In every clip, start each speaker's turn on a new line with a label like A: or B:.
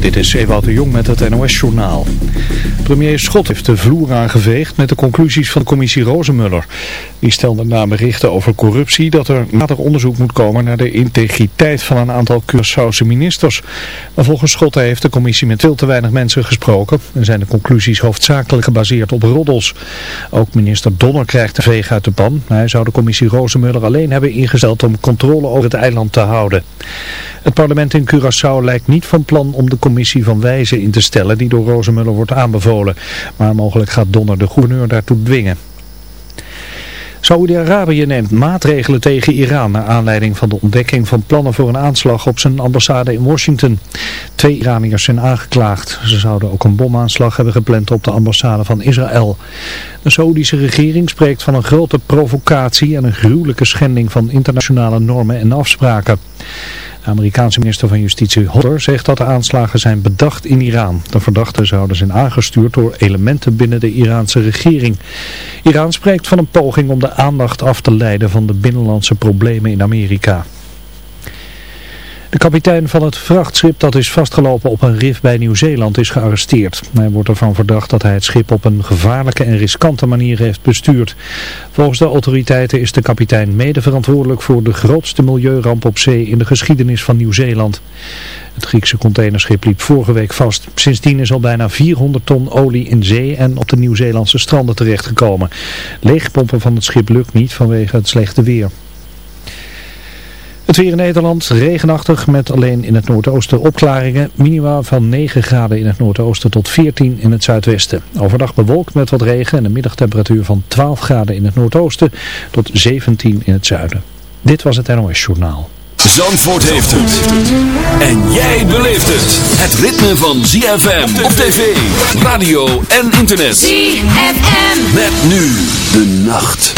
A: Dit is Ewout de Jong met het NOS-journaal. Premier Schot heeft de vloer aangeveegd met de conclusies van de commissie Rozenmuller. Die stelde na berichten over corruptie dat er nader onderzoek moet komen naar de integriteit van een aantal Curaçaose ministers. Maar volgens Schot heeft de commissie met veel te weinig mensen gesproken en zijn de conclusies hoofdzakelijk gebaseerd op roddels. Ook minister Donner krijgt de veeg uit de pan. Hij zou de commissie Rozenmuller alleen hebben ingesteld om controle over het eiland te houden. Het parlement in Curaçao lijkt niet van plan om de commissie van wijzen in te stellen die door Rozenmuller wordt aanbevolen. Maar mogelijk gaat Donner de gouverneur daartoe dwingen. Saoedi-Arabië neemt maatregelen tegen Iran naar aanleiding van de ontdekking van plannen voor een aanslag op zijn ambassade in Washington. Twee Iraniërs zijn aangeklaagd. Ze zouden ook een bomaanslag hebben gepland op de ambassade van Israël. De Saoedische regering spreekt van een grote provocatie en een gruwelijke schending van internationale normen en afspraken. Amerikaanse minister van Justitie Hodder zegt dat de aanslagen zijn bedacht in Iran. De verdachten zouden zijn aangestuurd door elementen binnen de Iraanse regering. Iran spreekt van een poging om de aandacht af te leiden van de binnenlandse problemen in Amerika. De kapitein van het vrachtschip dat is vastgelopen op een rif bij Nieuw-Zeeland is gearresteerd. Hij wordt ervan verdacht dat hij het schip op een gevaarlijke en riskante manier heeft bestuurd. Volgens de autoriteiten is de kapitein mede verantwoordelijk voor de grootste milieuramp op zee in de geschiedenis van Nieuw-Zeeland. Het Griekse containerschip liep vorige week vast. Sindsdien is al bijna 400 ton olie in zee en op de Nieuw-Zeelandse stranden terechtgekomen. Leegpompen van het schip lukt niet vanwege het slechte weer. Het weer in Nederland regenachtig met alleen in het noordoosten opklaringen. Minima van 9 graden in het noordoosten tot 14 in het zuidwesten. Overdag bewolkt met wat regen en een middagtemperatuur van 12 graden in het noordoosten tot 17 in het zuiden. Dit was het NOS Journaal.
B: Zandvoort heeft het. En jij beleeft het. Het ritme van ZFM op tv, radio en internet. ZFM. Met nu de nacht.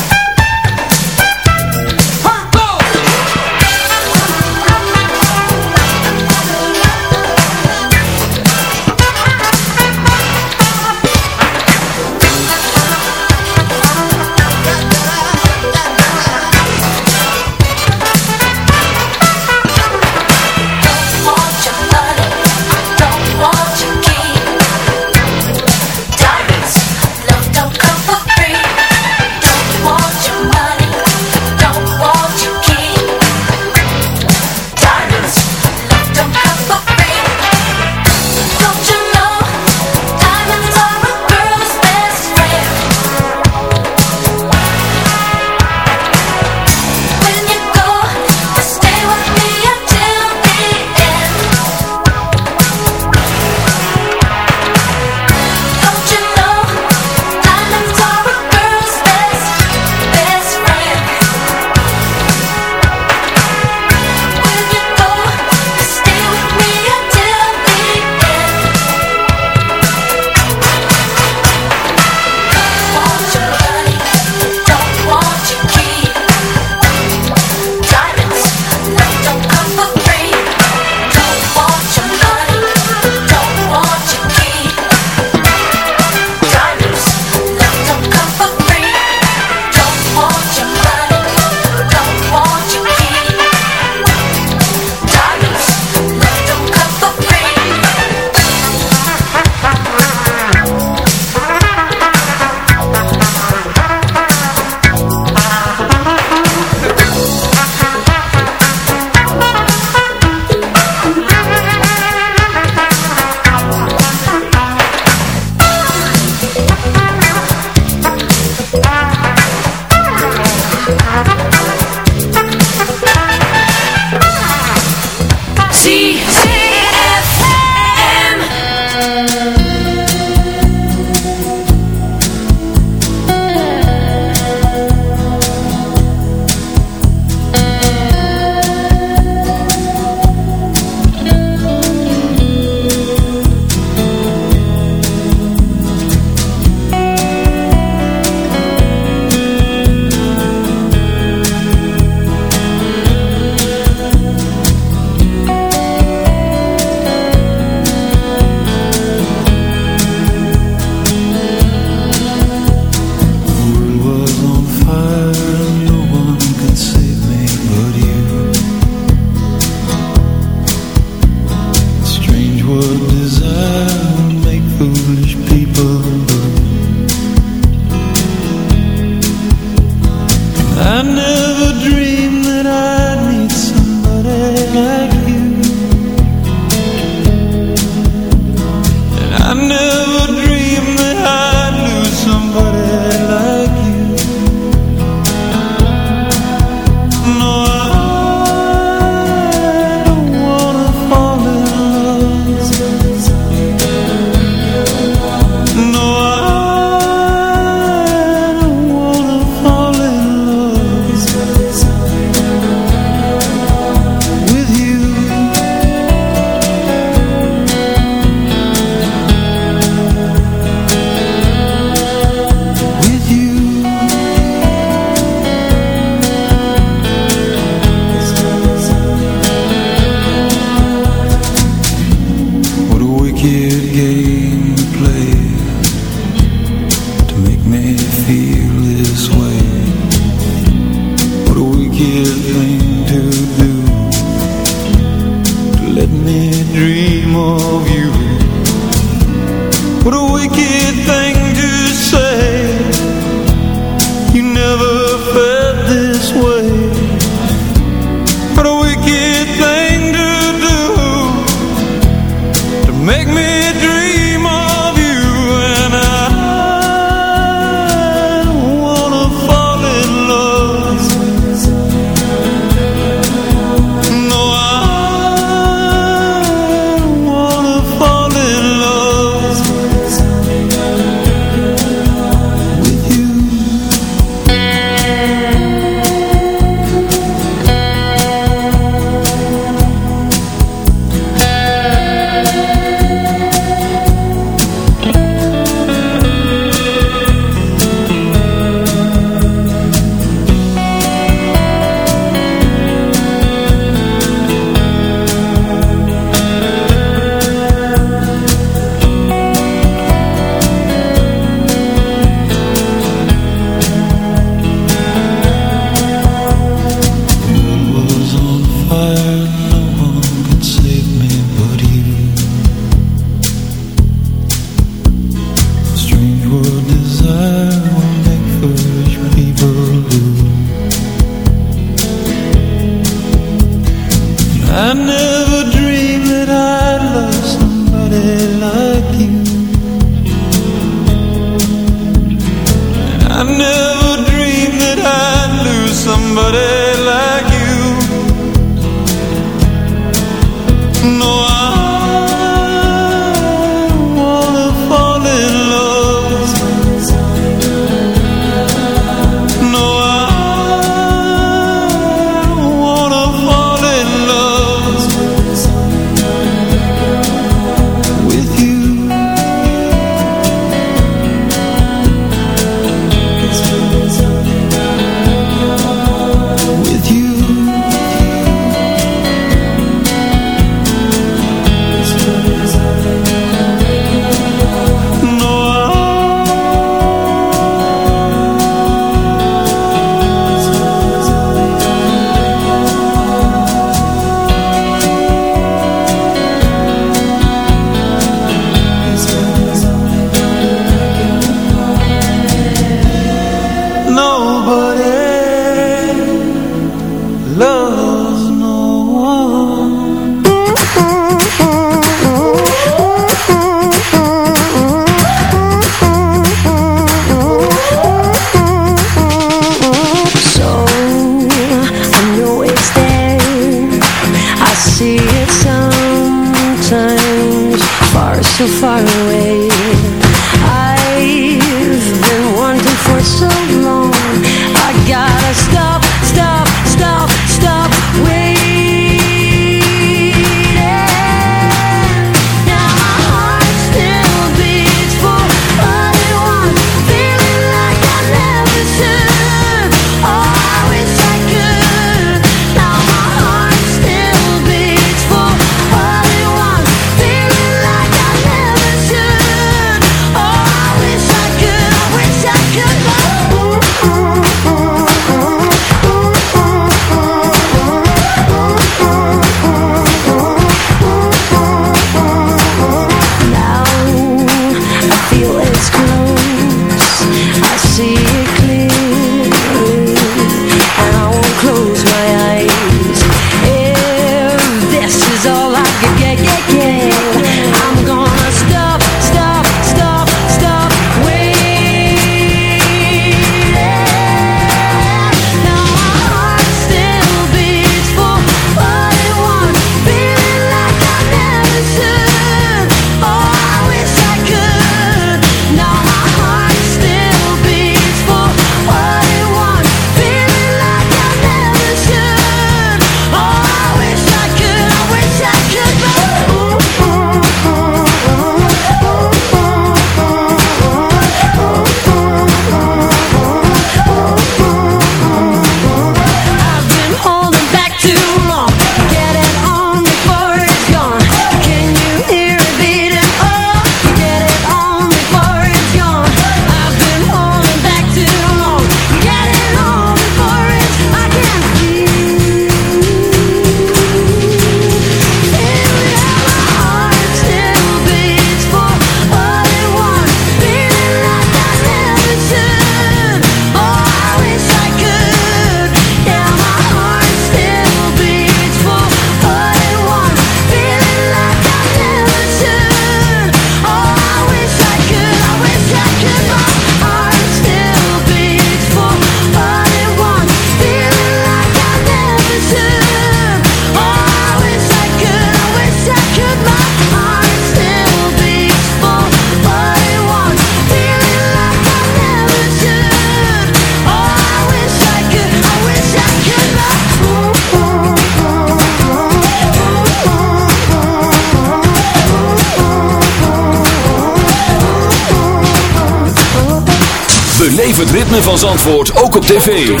B: Van Zandvoort ook op tv.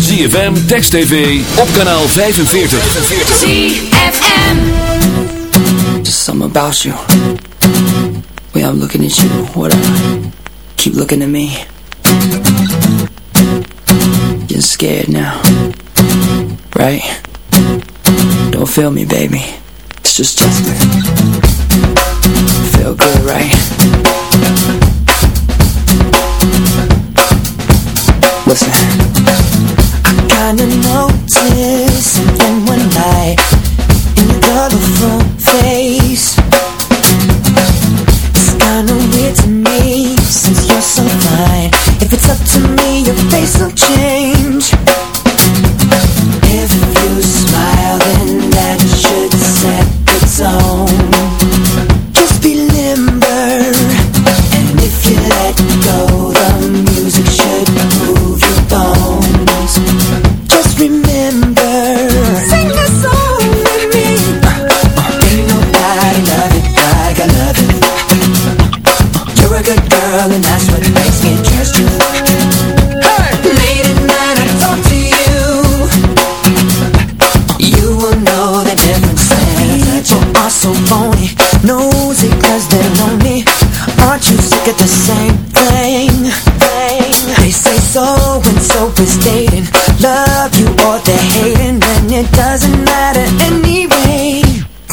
B: ZFM, Text TV, op kanaal 45.
C: ZFM Just something about you. Way I'm looking at you, whatever. Keep looking at me. Getting scared now. Right? Don't feel me, baby. It's just Justin. Feel good, right? Listen. I kinda noticed something one night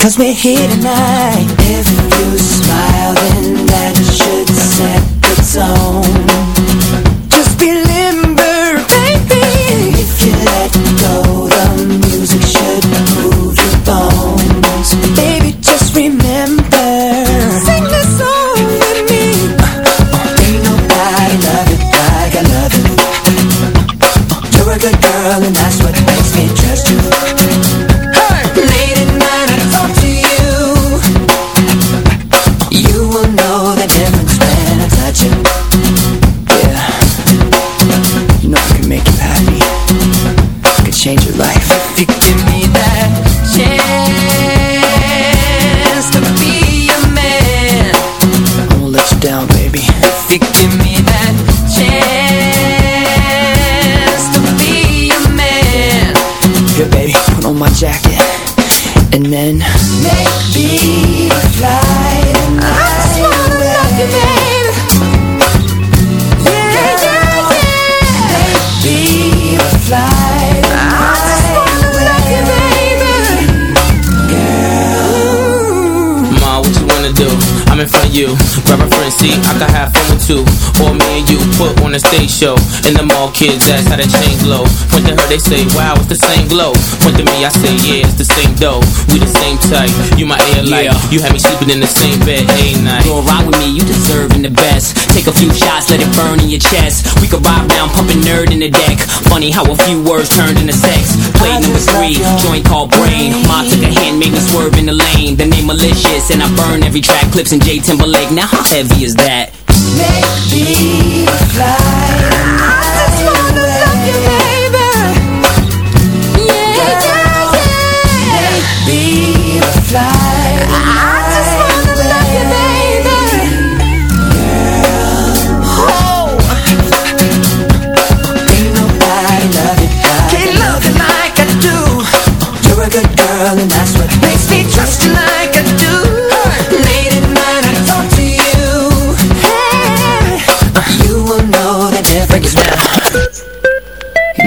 C: Cause we're here tonight
D: see, I can have fun with two. Or me and you put on a stage show. And the mall kids ask how that chain glow. Point to her, they say, wow, it's the same glow. Point to me, I say, yeah, it's the same dough. We the same type. You my air light. You had me sleeping in the same bed a night.
E: Go ride with me, you deserving the best. Take a few shots, let it burn in your chest. We could ride down, pumping nerd in the deck. Funny how a few words turned into sex. Play number three, joint called brain. Ma took a hand, made me swerve in the lane. The name malicious, and I burn every track. Clips in J Timberlake. Now how heavy is that?
C: Maybe fly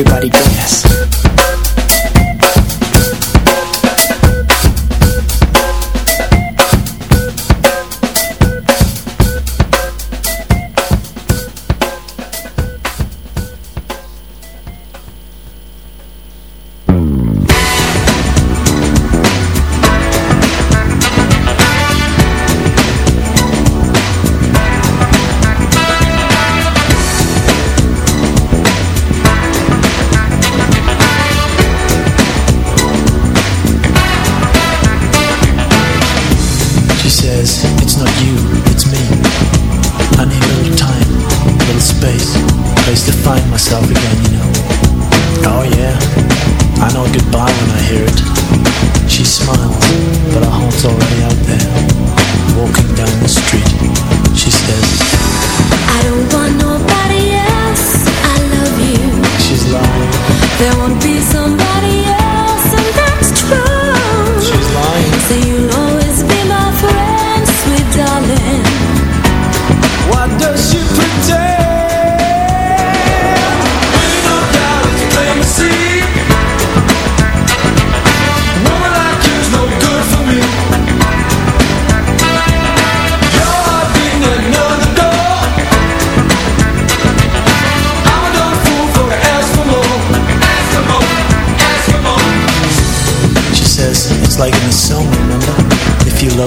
C: everybody
F: go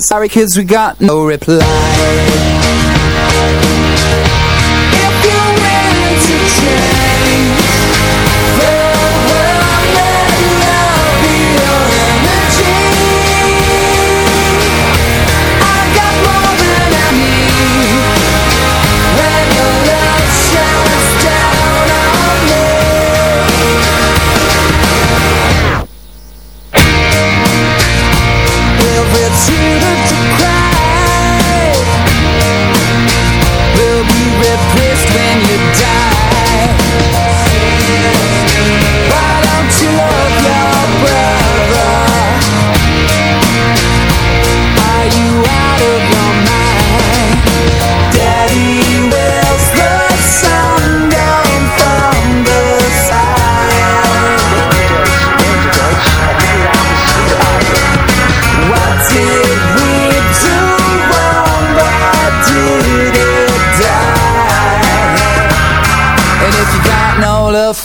G: sorry kids we got no reply